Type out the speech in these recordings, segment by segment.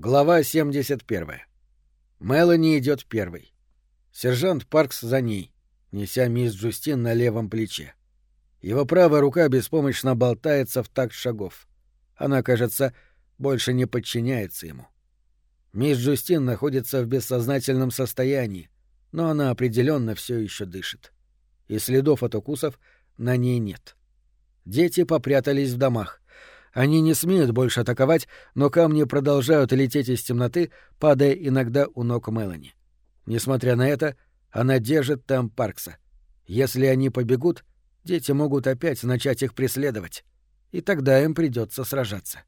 Глава 71. Мелани идет первой. Сержант Паркс за ней, неся мисс Джустин на левом плече. Его правая рука беспомощно болтается в такт шагов. Она, кажется, больше не подчиняется ему. Мисс Джустин находится в бессознательном состоянии, но она определенно все еще дышит. И следов от укусов на ней нет. Дети попрятались в домах. Они не смеют больше атаковать, но камни продолжают лететь из темноты, падая иногда у ног Мелани. Несмотря на это, она держит там Паркса. Если они побегут, дети могут опять начать их преследовать, и тогда им придется сражаться.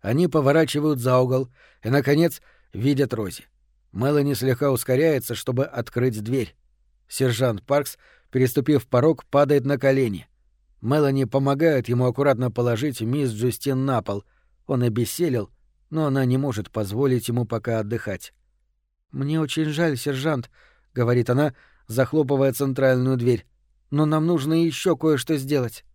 Они поворачивают за угол и, наконец, видят Рози. Мелани слегка ускоряется, чтобы открыть дверь. Сержант Паркс, переступив порог, падает на колени — Мелани помогает ему аккуратно положить мисс Джустин на пол. Он обессилел, но она не может позволить ему пока отдыхать. «Мне очень жаль, сержант», — говорит она, захлопывая центральную дверь. «Но нам нужно еще кое-что сделать».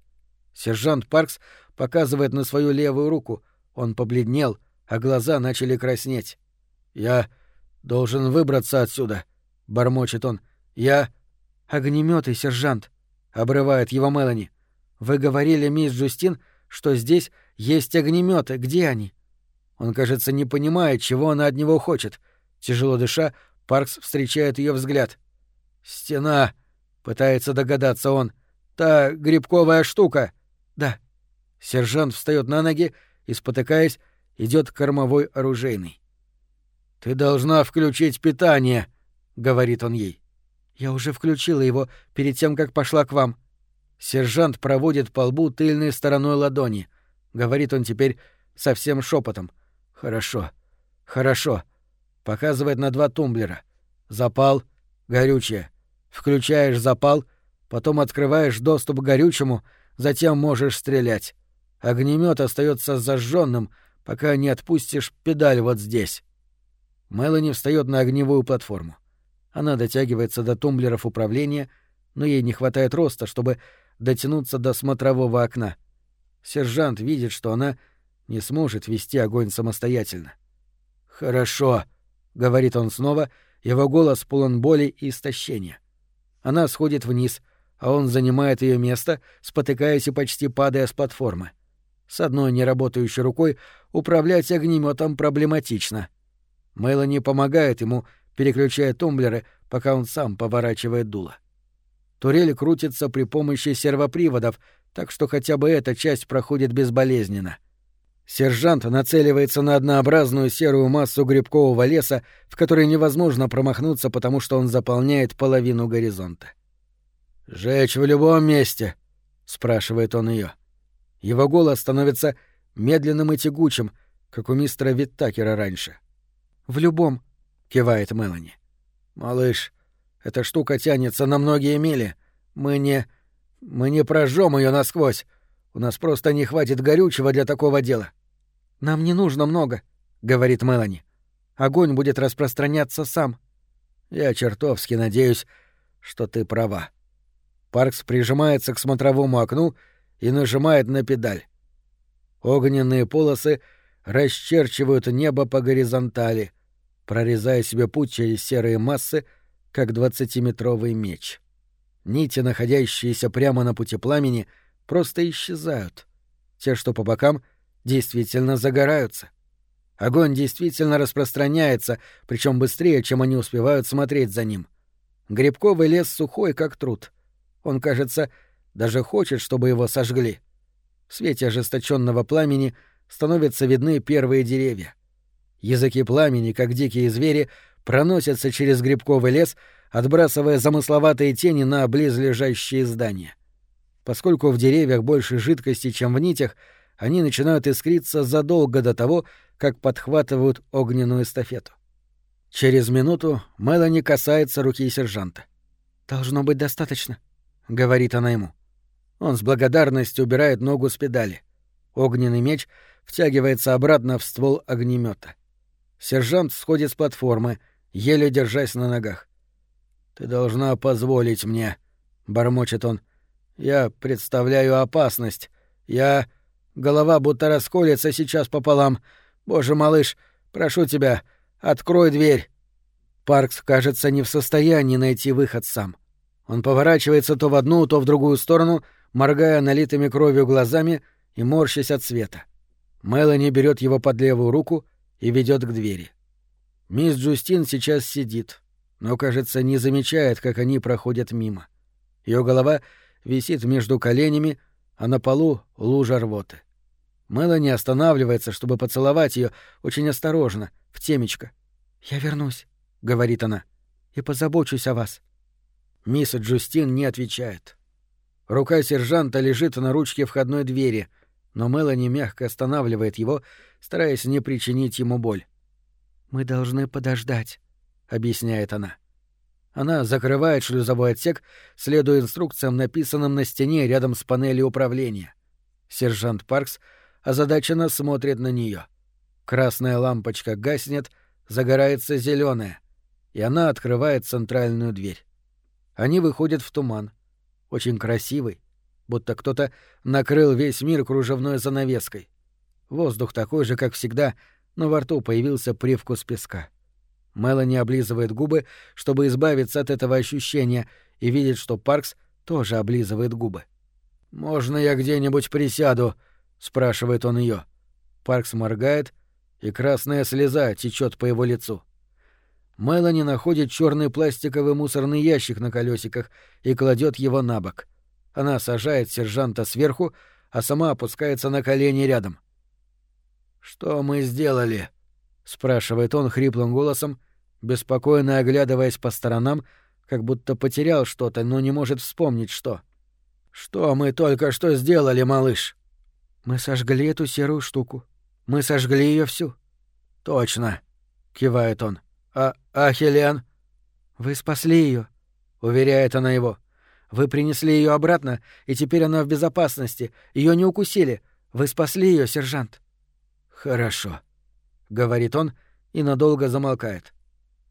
Сержант Паркс показывает на свою левую руку. Он побледнел, а глаза начали краснеть. «Я должен выбраться отсюда», — бормочет он. «Я...» «Огнеметы, сержант», — обрывает его Мелани. Вы говорили, мисс Джустин, что здесь есть огнеметы. Где они? Он, кажется, не понимает, чего она от него хочет. Тяжело дыша, Паркс встречает ее взгляд. Стена, пытается догадаться он. Та грибковая штука. Да. Сержант встает на ноги и, спотыкаясь, идет кормовой оружейной. Ты должна включить питание, говорит он ей. Я уже включила его перед тем, как пошла к вам. Сержант проводит по лбу тыльной стороной ладони. Говорит он теперь совсем шепотом. «Хорошо, хорошо». Показывает на два тумблера. Запал, горючее. Включаешь запал, потом открываешь доступ к горючему, затем можешь стрелять. Огнемет остается зажженным, пока не отпустишь педаль вот здесь. Мелани встает на огневую платформу. Она дотягивается до тумблеров управления, но ей не хватает роста, чтобы дотянуться до смотрового окна. Сержант видит, что она не сможет вести огонь самостоятельно. «Хорошо», — говорит он снова, его голос полон боли и истощения. Она сходит вниз, а он занимает ее место, спотыкаясь и почти падая с платформы. С одной неработающей рукой управлять огнеметом проблематично. Мелани помогает ему, переключая тумблеры, пока он сам поворачивает дуло. Турель крутится при помощи сервоприводов, так что хотя бы эта часть проходит безболезненно. Сержант нацеливается на однообразную серую массу грибкового леса, в которой невозможно промахнуться, потому что он заполняет половину горизонта. «Жечь в любом месте?» — спрашивает он ее. Его голос становится медленным и тягучим, как у мистера Виттакера раньше. «В любом», — кивает Мелани. «Малыш, эта штука тянется на многие мили. Мы не... мы не прожжем ее насквозь. У нас просто не хватит горючего для такого дела. Нам не нужно много, говорит Мелани. Огонь будет распространяться сам. Я чертовски надеюсь, что ты права. Паркс прижимается к смотровому окну и нажимает на педаль. Огненные полосы расчерчивают небо по горизонтали, прорезая себе путь через серые массы, как двадцатиметровый меч. Нити, находящиеся прямо на пути пламени, просто исчезают. Те, что по бокам, действительно загораются. Огонь действительно распространяется, причем быстрее, чем они успевают смотреть за ним. Грибковый лес сухой, как труд. Он, кажется, даже хочет, чтобы его сожгли. В свете ожесточенного пламени становятся видны первые деревья. Языки пламени, как дикие звери, проносятся через грибковый лес, отбрасывая замысловатые тени на близлежащие здания. Поскольку в деревьях больше жидкости, чем в нитях, они начинают искриться задолго до того, как подхватывают огненную эстафету. Через минуту Мелани касается руки сержанта. «Должно быть достаточно», — говорит она ему. Он с благодарностью убирает ногу с педали. Огненный меч втягивается обратно в ствол огнемета. Сержант сходит с платформы, еле держась на ногах. «Ты должна позволить мне», — бормочет он. «Я представляю опасность. Я...» Голова будто расколется сейчас пополам. Боже, малыш, Прошу тебя, открой дверь!» Паркс, кажется, не в состоянии найти выход сам. Он поворачивается то в одну, то в другую сторону, моргая налитыми кровью глазами и морщась от света. Мелани берет его под левую руку и ведет к двери. Мисс Джустин сейчас сидит, но, кажется, не замечает, как они проходят мимо. Ее голова висит между коленями, а на полу — лужа рвоты. Мелани останавливается, чтобы поцеловать ее очень осторожно, в темечко. «Я вернусь», — говорит она, — «и позабочусь о вас». Мисс Джустин не отвечает. Рука сержанта лежит на ручке входной двери, но Мелани мягко останавливает его, стараясь не причинить ему боль. «Мы должны подождать», — объясняет она. Она закрывает шлюзовой отсек, следуя инструкциям, написанным на стене рядом с панелью управления. Сержант Паркс озадаченно смотрит на нее. Красная лампочка гаснет, загорается зеленая, и она открывает центральную дверь. Они выходят в туман. Очень красивый, будто кто-то накрыл весь мир кружевной занавеской. Воздух такой же, как всегда, но во рту появился привкус песка. Мелани облизывает губы, чтобы избавиться от этого ощущения, и видит, что Паркс тоже облизывает губы. «Можно я где-нибудь присяду?» — спрашивает он ее. Паркс моргает, и красная слеза течет по его лицу. Мелани находит черный пластиковый мусорный ящик на колесиках и кладет его на бок. Она сажает сержанта сверху, а сама опускается на колени рядом. «Что мы сделали?» — спрашивает он хриплым голосом, беспокойно оглядываясь по сторонам, как будто потерял что-то, но не может вспомнить, что. «Что мы только что сделали, малыш?» «Мы сожгли эту серую штуку. Мы сожгли ее всю». «Точно», — кивает он. «А, а Хелен?» «Вы спасли ее, уверяет она его. «Вы принесли ее обратно, и теперь она в безопасности. Ее не укусили. Вы спасли ее, сержант». «Хорошо», — говорит он и надолго замолкает.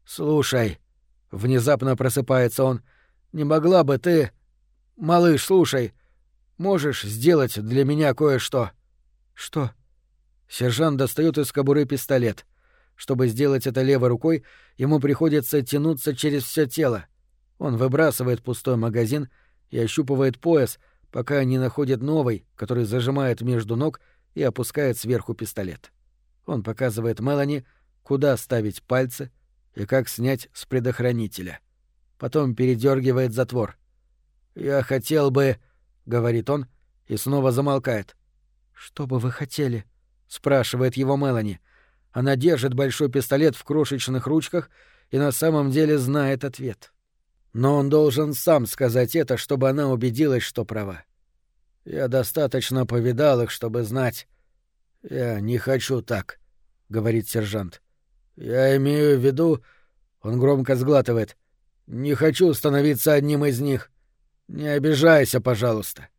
«Слушай», — внезапно просыпается он, — «не могла бы ты...» «Малыш, слушай, можешь сделать для меня кое-что?» «Что?» Сержант достает из кобуры пистолет. Чтобы сделать это левой рукой, ему приходится тянуться через все тело. Он выбрасывает пустой магазин и ощупывает пояс, пока не находит новый, который зажимает между ног и опускает сверху пистолет. Он показывает Мелани, куда ставить пальцы — и как снять с предохранителя. Потом передергивает затвор. «Я хотел бы...» — говорит он и снова замолкает. «Что бы вы хотели?» — спрашивает его Мелани. Она держит большой пистолет в крошечных ручках и на самом деле знает ответ. Но он должен сам сказать это, чтобы она убедилась, что права. Я достаточно повидал их, чтобы знать. Я не хочу так, — говорит сержант. Я имею в виду... Он громко сглатывает. Не хочу становиться одним из них. Не обижайся, пожалуйста.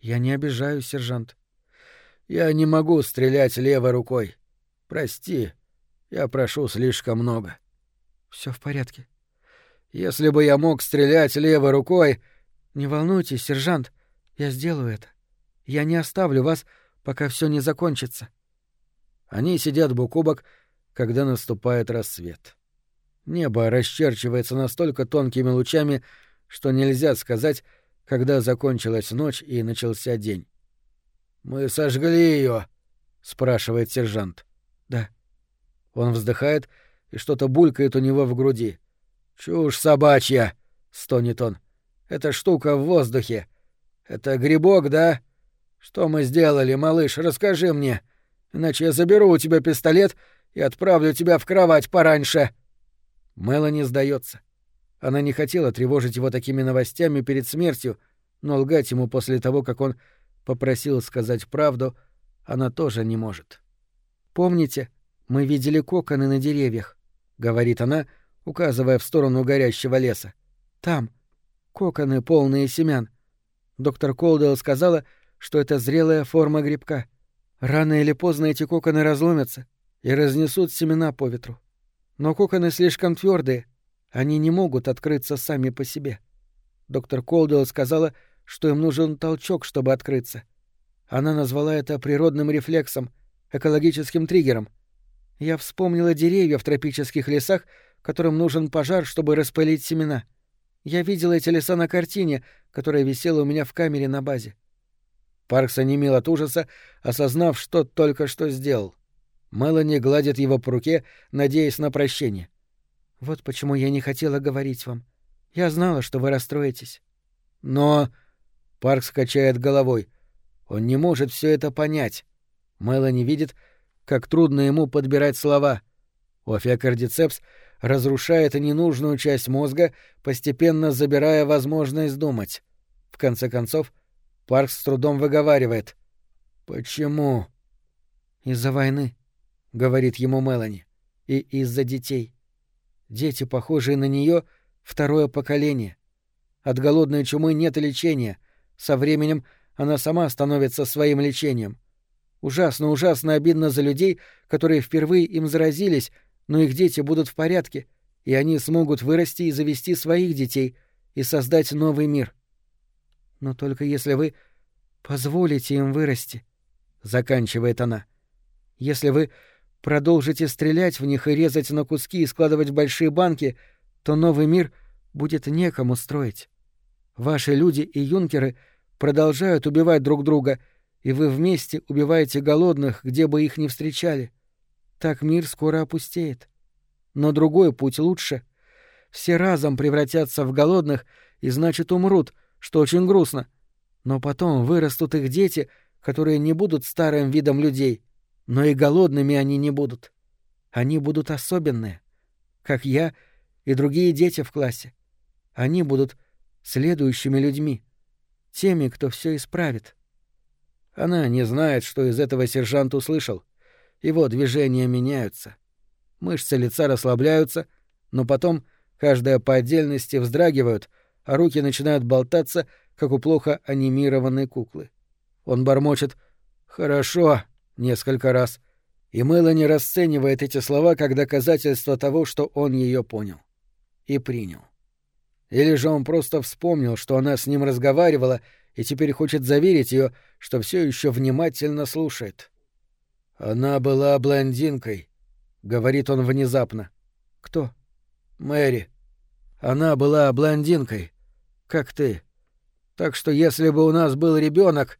Я не обижаюсь, сержант. Я не могу стрелять левой рукой. Прости, я прошу слишком много. Все в порядке. Если бы я мог стрелять левой рукой... Не волнуйтесь, сержант, я сделаю это. Я не оставлю вас, пока все не закончится. Они сидят бок о бок, когда наступает рассвет. Небо расчерчивается настолько тонкими лучами, что нельзя сказать, когда закончилась ночь и начался день. «Мы сожгли ее, спрашивает сержант. «Да». Он вздыхает, и что-то булькает у него в груди. «Чушь собачья!» — стонет он. «Эта штука в воздухе. Это грибок, да? Что мы сделали, малыш, расскажи мне. Иначе я заберу у тебя пистолет и отправлю тебя в кровать пораньше. Мелани сдается. Она не хотела тревожить его такими новостями перед смертью, но лгать ему после того, как он попросил сказать правду, она тоже не может. «Помните, мы видели коконы на деревьях», — говорит она, указывая в сторону горящего леса. «Там. Коконы, полные семян. Доктор Колдуэлл сказала, что это зрелая форма грибка. Рано или поздно эти коконы разломятся, и разнесут семена по ветру. Но коконы слишком твердые, они не могут открыться сами по себе. Доктор Колдуэлл сказала, что им нужен толчок, чтобы открыться. Она назвала это природным рефлексом, экологическим триггером. Я вспомнила деревья в тропических лесах, которым нужен пожар, чтобы распылить семена. Я видела эти леса на картине, которая висела у меня в камере на базе. Паркс онемел от ужаса, осознав, что только что сделал. Мелани гладит его по руке, надеясь на прощение. «Вот почему я не хотела говорить вам. Я знала, что вы расстроитесь». «Но...» — Паркс качает головой. Он не может все это понять. Мелани видит, как трудно ему подбирать слова. Офиокардицепс разрушает ненужную часть мозга, постепенно забирая возможность думать. В конце концов, Паркс с трудом выговаривает. «Почему?» «Из-за войны», — говорит ему Мелани, — «и из-за детей. Дети, похожие на нее, второе поколение. От голодной чумы нет лечения. Со временем она сама становится своим лечением. Ужасно, ужасно обидно за людей, которые впервые им заразились, но их дети будут в порядке, и они смогут вырасти и завести своих детей и создать новый мир. Но только если вы позволите им вырасти, — заканчивает она. Если вы продолжите стрелять в них и резать на куски и складывать в большие банки, то новый мир будет некому строить. Ваши люди и юнкеры продолжают убивать друг друга, и вы вместе убиваете голодных, где бы их ни встречали. Так мир скоро опустеет. Но другой путь лучше. Все разом превратятся в голодных и, значит, умрут, что очень грустно. Но потом вырастут их дети, которые не будут старым видом людей, но и голодными они не будут. Они будут особенные, как я и другие дети в классе. Они будут следующими людьми, теми, кто все исправит. Она не знает, что из этого сержант услышал — его движения меняются. Мышцы лица расслабляются, но потом каждая по отдельности вздрагивают, а руки начинают болтаться, как у плохо анимированной куклы. Он бормочет «Хорошо» несколько раз, и Мелани расценивает эти слова как доказательство того, что он ее понял. И принял. Или же он просто вспомнил, что она с ним разговаривала, и теперь хочет заверить ее, что все еще внимательно слушает. «Она была блондинкой», — говорит он внезапно. «Кто?» «Мэри. Она была блондинкой, как ты. Так что если бы у нас был ребенок,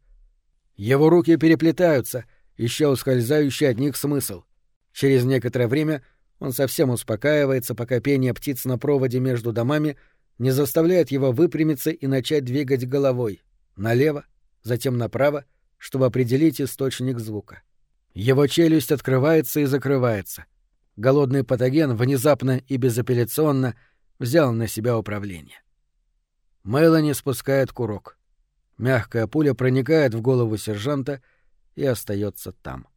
Его руки переплетаются, еще ускользающий от них смысл. Через некоторое время он совсем успокаивается, пока пение птиц на проводе между домами не заставляет его выпрямиться и начать двигать головой. Налево, затем направо, чтобы определить источник звука. Его челюсть открывается и закрывается. Голодный патоген внезапно и безапелляционно взял на себя управление. Мелани спускает курок. Мягкая пуля проникает в голову сержанта и остается там. —